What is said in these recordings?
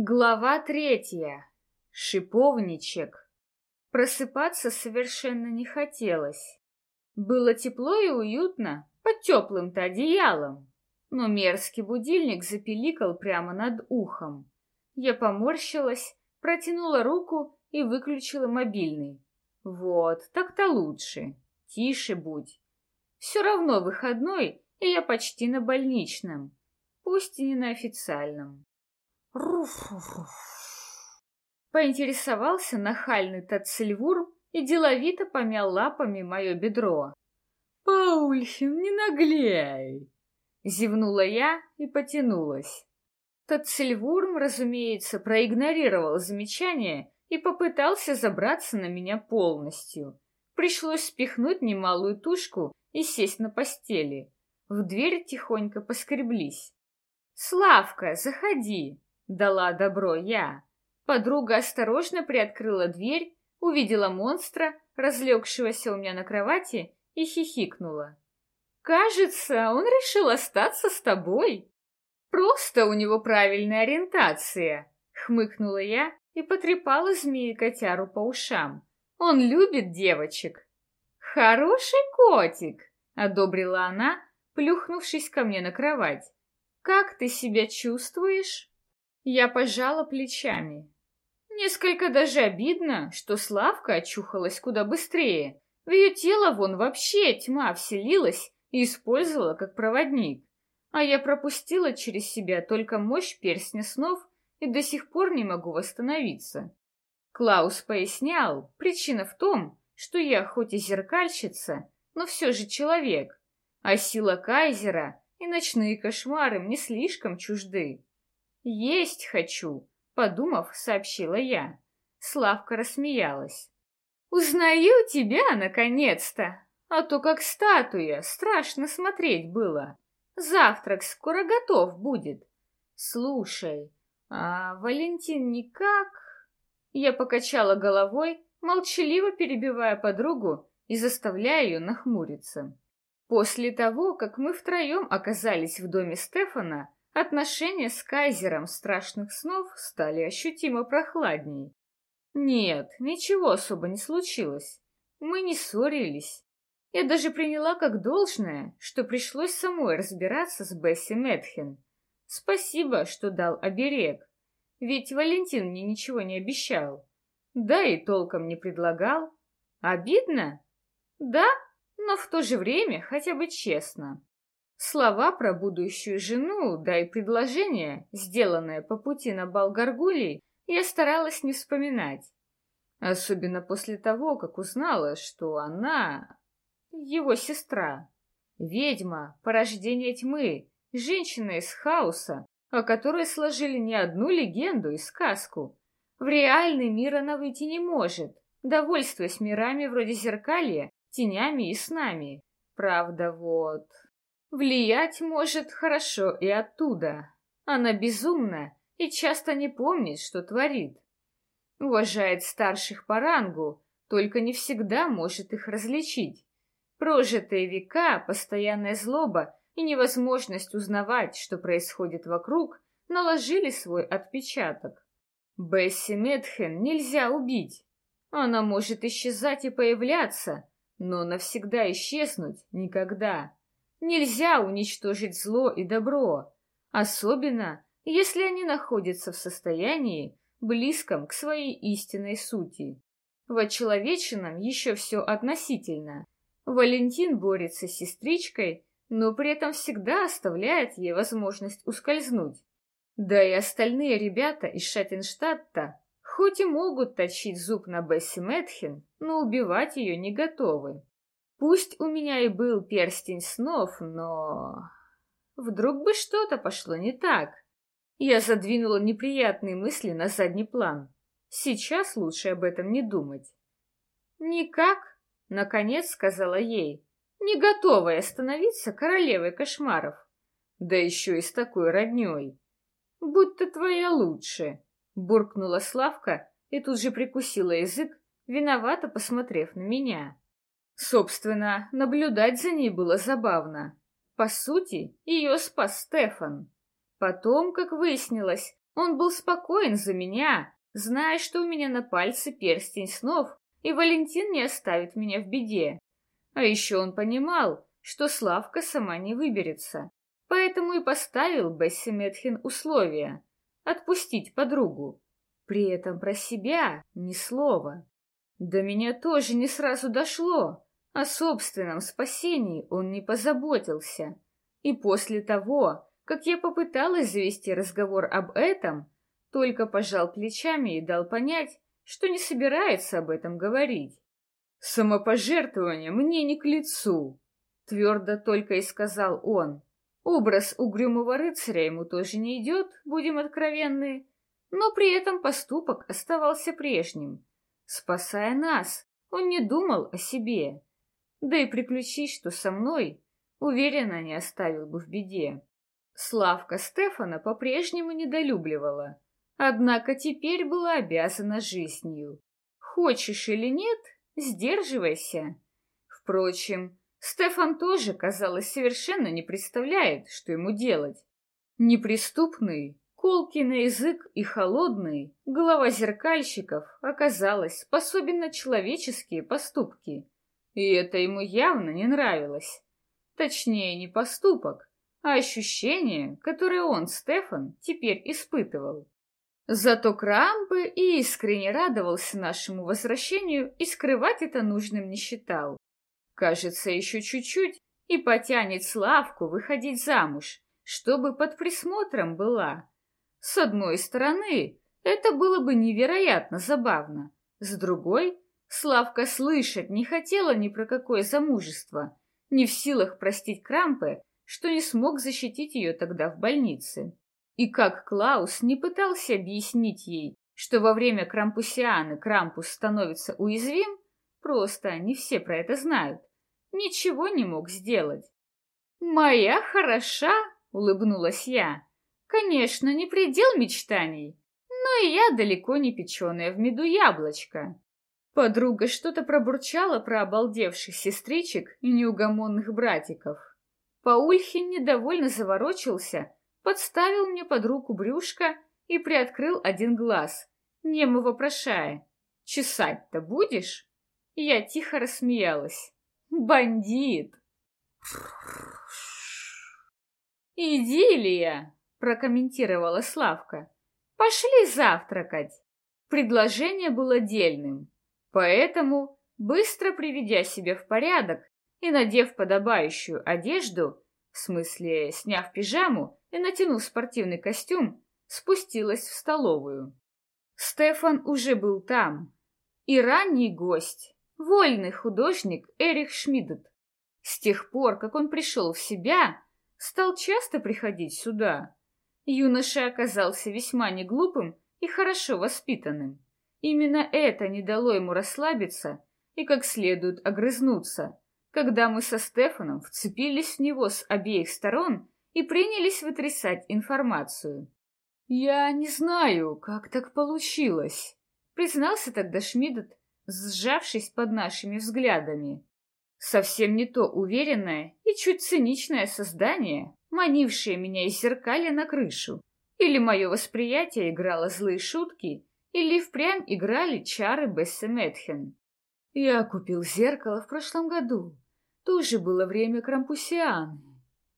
Глава третья. Шиповничек. Просыпаться совершенно не хотелось. Было тепло и уютно, под теплым-то одеялом. Но мерзкий будильник запеликал прямо над ухом. Я поморщилась, протянула руку и выключила мобильный. Вот, так-то лучше. Тише будь. Все равно выходной, и я почти на больничном. Пусть и не на официальном. Поинтересовался нахальный Тацельвур и деловито помял лапами мое бедро. «Паульхин, не наглей!» Зевнула я и потянулась. Тацельвурм, разумеется, проигнорировал замечание и попытался забраться на меня полностью. Пришлось спихнуть немалую тушку и сесть на постели. В дверь тихонько поскреблись. «Славка, заходи!» Дала добро я. Подруга осторожно приоткрыла дверь, увидела монстра, разлегшегося у меня на кровати, и хихикнула. «Кажется, он решил остаться с тобой. Просто у него правильная ориентация», — хмыкнула я и потрепала змеи-котяру по ушам. «Он любит девочек». «Хороший котик», — одобрила она, плюхнувшись ко мне на кровать. «Как ты себя чувствуешь?» Я пожала плечами. Несколько даже обидно, что Славка очухалась куда быстрее. В ее тело вон вообще тьма вселилась и использовала как проводник. А я пропустила через себя только мощь перстня снов и до сих пор не могу восстановиться. Клаус пояснял, причина в том, что я хоть и зеркальщица, но все же человек, а сила Кайзера и ночные кошмары мне слишком чужды. «Есть хочу», — подумав, сообщила я. Славка рассмеялась. «Узнаю тебя, наконец-то! А то как статуя, страшно смотреть было. Завтрак скоро готов будет. Слушай, а Валентин никак...» Я покачала головой, молчаливо перебивая подругу и заставляя ее нахмуриться. После того, как мы втроем оказались в доме Стефана, Отношения с кайзером страшных снов стали ощутимо прохладней. Нет, ничего особо не случилось. Мы не ссорились. Я даже приняла как должное, что пришлось самой разбираться с Бесси Метхен. Спасибо, что дал оберег. Ведь Валентин мне ничего не обещал. Да и толком не предлагал. Обидно? Да, но в то же время хотя бы честно. Слова про будущую жену, да и предложение, сделанное по пути на бал Гаргулий, я старалась не вспоминать. Особенно после того, как узнала, что она его сестра. Ведьма, порождение тьмы, женщина из хаоса, о которой сложили не одну легенду и сказку. В реальный мир она выйти не может, довольствуясь мирами вроде зеркалья, тенями и снами. Правда, вот... Влиять может хорошо и оттуда. Она безумна и часто не помнит, что творит. Уважает старших по рангу, только не всегда может их различить. Прожитые века, постоянная злоба и невозможность узнавать, что происходит вокруг, наложили свой отпечаток. Бесси Медхен нельзя убить. Она может исчезать и появляться, но навсегда исчезнуть никогда. Нельзя уничтожить зло и добро, особенно если они находятся в состоянии, близком к своей истинной сути. В очеловеченном еще все относительно. Валентин борется с сестричкой, но при этом всегда оставляет ей возможность ускользнуть. Да и остальные ребята из Шаттенштадта хоть и могут точить зуб на Бесси Мэтхен, но убивать ее не готовы. Пусть у меня и был перстень снов, но... Вдруг бы что-то пошло не так. Я задвинула неприятные мысли на задний план. Сейчас лучше об этом не думать. «Никак», — наконец сказала ей, не готовая становиться королевой кошмаров. Да еще и с такой родней. «Будь-то твоя лучше», — буркнула Славка и тут же прикусила язык, виновато посмотрев на меня. Собственно, наблюдать за ней было забавно. По сути, ее спас Стефан. Потом, как выяснилось, Он был спокоен за меня, зная, что у меня на пальце перстень снов, и Валентин не оставит меня в беде. А еще он понимал, что Славка сама не выберется, поэтому и поставил Бесси Метхин условия — отпустить подругу. При этом про себя ни слова. До меня тоже не сразу дошло. О собственном спасении он не позаботился. И после того, как я попыталась завести разговор об этом, только пожал плечами и дал понять, что не собирается об этом говорить. «Самопожертвование мне не к лицу», — твердо только и сказал он. Образ угрюмого рыцаря ему тоже не идет, будем откровенны, но при этом поступок оставался прежним. Спасая нас, он не думал о себе. Да и приключись, что со мной, уверенно не оставил бы в беде. Славка Стефана по-прежнему недолюбливала, однако теперь была обязана жизнью. Хочешь или нет, сдерживайся. Впрочем, Стефан тоже, казалось, совершенно не представляет, что ему делать. Неприступный, Колкий на язык и холодный, голова зеркальщиков оказалась способен на человеческие поступки. И это ему явно не нравилось. Точнее, не поступок, а ощущение, которое он, Стефан, теперь испытывал. Зато Крампы и искренне радовался нашему возвращению и скрывать это нужным не считал. Кажется, еще чуть-чуть и потянет Славку выходить замуж, чтобы под присмотром была. С одной стороны, это было бы невероятно забавно. С другой, Славка слышать не хотела ни про какое замужество, не в силах простить Крампе, что не смог защитить ее тогда в больнице. И как Клаус не пытался объяснить ей, что во время Крампусианы Крампус становится уязвим, просто не все про это знают, ничего не мог сделать. «Моя хороша!» — улыбнулась я. Конечно, не предел мечтаний, но и я далеко не печеное в меду яблочко. Подруга что-то пробурчала про обалдевших сестричек и неугомонных братиков. Паульхин недовольно заворочился, подставил мне под руку брюшко и приоткрыл один глаз, немо вопрошая, «Чесать-то будешь?» Я тихо рассмеялась. «Бандит!» «Идиллия!» прокомментировала Славка. Пошли завтракать. Предложение было дельным, поэтому, быстро приведя себя в порядок и надев подобающую одежду, в смысле, сняв пижаму и натянув спортивный костюм, спустилась в столовую. Стефан уже был там. И ранний гость, вольный художник Эрих Шмидт. С тех пор, как он пришел в себя, стал часто приходить сюда. Юноша оказался весьма неглупым и хорошо воспитанным. Именно это не дало ему расслабиться и как следует огрызнуться, когда мы со Стефаном вцепились в него с обеих сторон и принялись вытрясать информацию. «Я не знаю, как так получилось», — признался тогда Шмидт, сжавшись под нашими взглядами. Совсем не то уверенное и чуть циничное создание, манившее меня из зеркаля на крышу. Или мое восприятие играло злые шутки, или впрямь играли чары Бесса Метхен. Я купил зеркало в прошлом году. Тоже было время Крампусианы.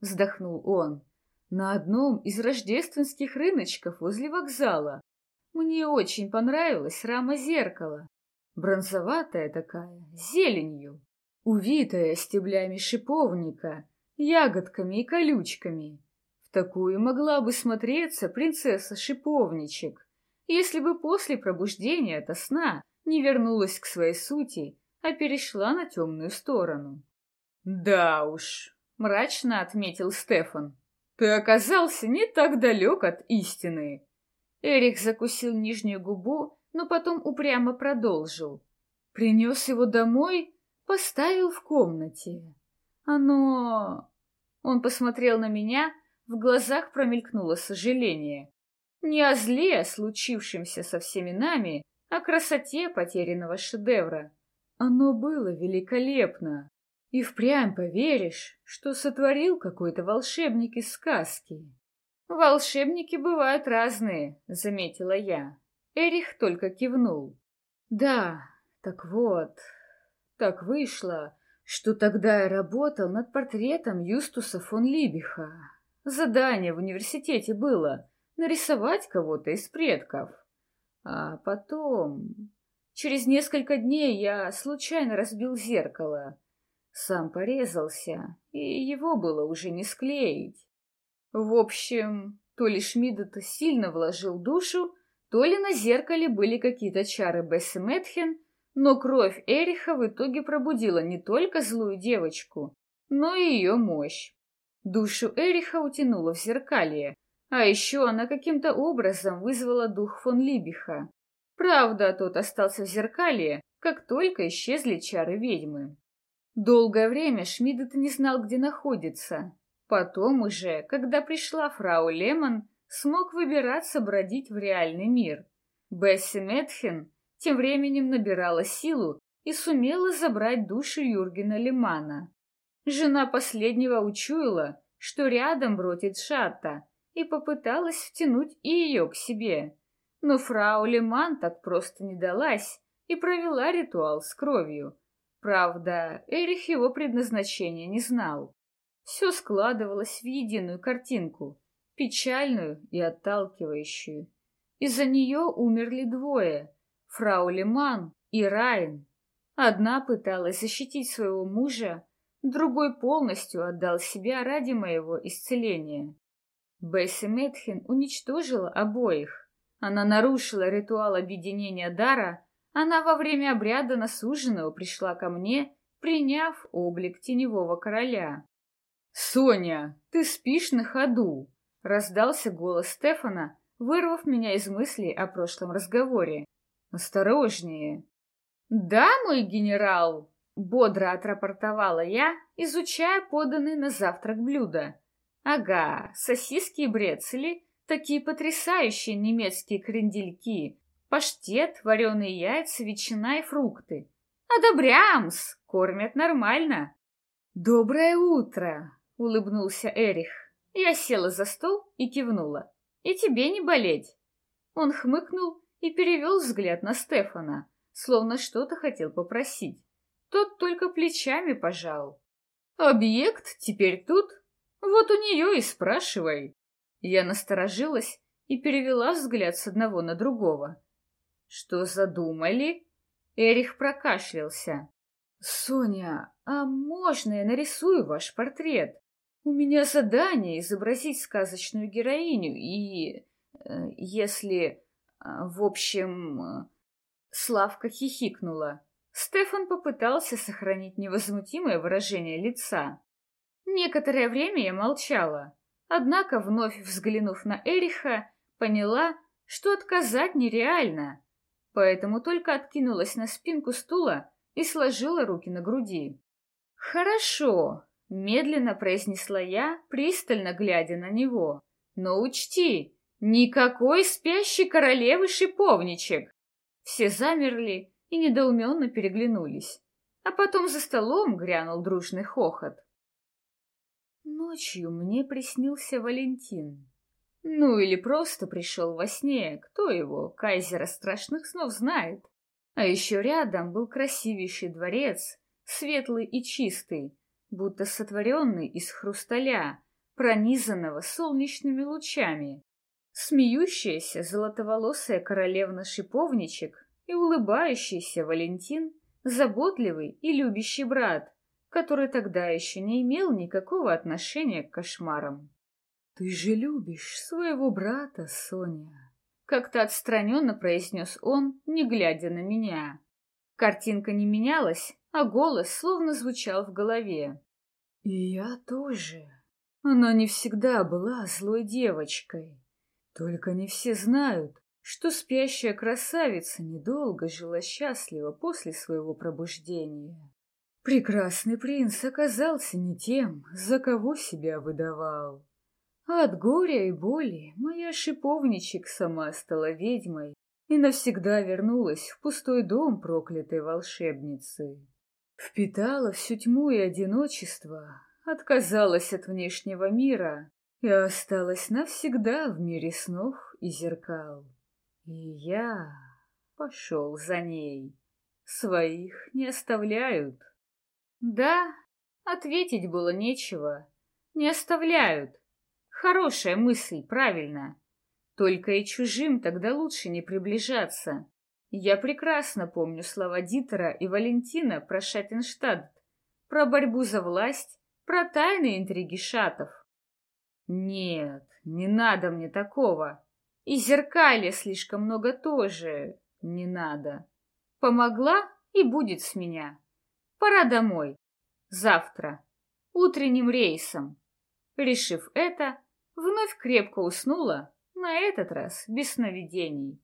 Вздохнул он. На одном из рождественских рыночков возле вокзала. Мне очень понравилась рама зеркала. Бронзоватая такая, зеленью, увитая стеблями шиповника ягодками и колючками. В такую могла бы смотреться принцесса-шиповничек, если бы после пробуждения от сна не вернулась к своей сути, а перешла на темную сторону. «Да уж», — мрачно отметил Стефан, — «ты оказался не так далек от истины». Эрик закусил нижнюю губу, но потом упрямо продолжил. Принес его домой, поставил в комнате. Оно... Он посмотрел на меня, в глазах промелькнуло сожаление. Не о зле, случившемся со всеми нами, а о красоте потерянного шедевра. Оно было великолепно. И впрямь поверишь, что сотворил какой-то волшебник из сказки. Волшебники бывают разные, заметила я. Эрих только кивнул. Да, так вот, так вышло, что тогда я работал над портретом Юстуса фон Либиха. Задание в университете было нарисовать кого-то из предков. А потом... Через несколько дней я случайно разбил зеркало. Сам порезался, и его было уже не склеить. В общем, то ли Шмидт сильно вложил душу, то ли на зеркале были какие-то чары Бессы Мэтхен, но кровь Эриха в итоге пробудила не только злую девочку, но и ее мощь. Душу Эриха утянула в зеркалье, а еще она каким-то образом вызвала дух фон Либиха. Правда, тот остался в зеркалье, как только исчезли чары ведьмы. Долгое время Шмидт не знал, где находится. Потом уже, когда пришла фрау Лемон, смог выбираться бродить в реальный мир. Бесси Метхен тем временем набирала силу и сумела забрать душу Юргена Лимана. Жена последнего учуяла, что рядом бродит Шатта, и попыталась втянуть и ее к себе. Но фрау Лиман так просто не далась и провела ритуал с кровью. Правда, Эрих его предназначения не знал. Все складывалось в единую картинку, печальную и отталкивающую. Из-за нее умерли двое — фрау Лиман и Райан. Одна пыталась защитить своего мужа, другой полностью отдал себя ради моего исцеления. Бесси Метхин уничтожила обоих. Она нарушила ритуал объединения дара, она во время обряда на пришла ко мне, приняв облик теневого короля. «Соня, ты спишь на ходу!» — раздался голос Стефана, вырвав меня из мыслей о прошлом разговоре. «Осторожнее!» «Да, мой генерал!» — бодро отрапортовала я, изучая поданные на завтрак блюда. «Ага, сосиски и брецели, такие потрясающие немецкие крендельки, паштет, вареные яйца, ветчина и фрукты. Одобрямс! Кормят нормально!» «Доброе утро!» — улыбнулся Эрих. Я села за стол и кивнула. «И тебе не болеть!» Он хмыкнул и перевел взгляд на Стефана, словно что-то хотел попросить. Тот только плечами пожал. «Объект теперь тут? Вот у нее и спрашивай!» Я насторожилась и перевела взгляд с одного на другого. «Что задумали?» Эрих прокашлялся. «Соня, а можно я нарисую ваш портрет? У меня задание изобразить сказочную героиню, и... Э, если... Э, в общем...» э, Славка хихикнула. Стефан попытался сохранить невозмутимое выражение лица. Некоторое время я молчала, однако, вновь взглянув на Эриха, поняла, что отказать нереально, поэтому только откинулась на спинку стула и сложила руки на груди. «Хорошо», — медленно произнесла я, пристально глядя на него. «Но учти, никакой спящей королевы-шиповничек!» Все замерли и недоуменно переглянулись. А потом за столом грянул дружный хохот. Ночью мне приснился Валентин. Ну или просто пришел во сне, кто его, кайзера страшных снов, знает. А еще рядом был красивейший дворец, светлый и чистый, будто сотворенный из хрусталя, пронизанного солнечными лучами. Смеющаяся золотоволосая королевна-шиповничек и улыбающийся Валентин, заботливый и любящий брат, который тогда еще не имел никакого отношения к кошмарам. «Ты же любишь своего брата, Соня!» Как-то отстраненно произнес он, не глядя на меня. Картинка не менялась, а голос словно звучал в голове. «И я тоже. Она не всегда была злой девочкой. Только не все знают, что спящая красавица недолго жила счастливо после своего пробуждения. Прекрасный принц оказался не тем, за кого себя выдавал. От горя и боли моя шиповничек сама стала ведьмой и навсегда вернулась в пустой дом проклятой волшебницы. Впитала всю тьму и одиночество, отказалась от внешнего мира и осталась навсегда в мире снов и зеркал. И я пошел за ней. Своих не оставляют. Да, ответить было нечего. Не оставляют. Хорошая мысль, правильно. Только и чужим тогда лучше не приближаться. Я прекрасно помню слова Дитера и Валентина про Шаттенштадт, про борьбу за власть, про тайные интриги шатов. Нет, не надо мне такого. И зеркалья слишком много тоже не надо. Помогла и будет с меня. Пора домой. Завтра. Утренним рейсом. Решив это, вновь крепко уснула, на этот раз без сновидений.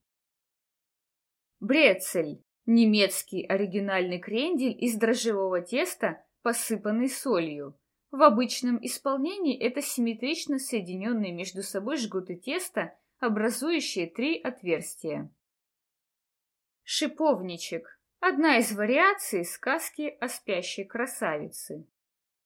Брецель — немецкий оригинальный крендель из дрожжевого теста, посыпанный солью. В обычном исполнении это симметрично соединенные между собой жгуты теста, образующие три отверстия. Шиповничек — одна из вариаций сказки о спящей красавице.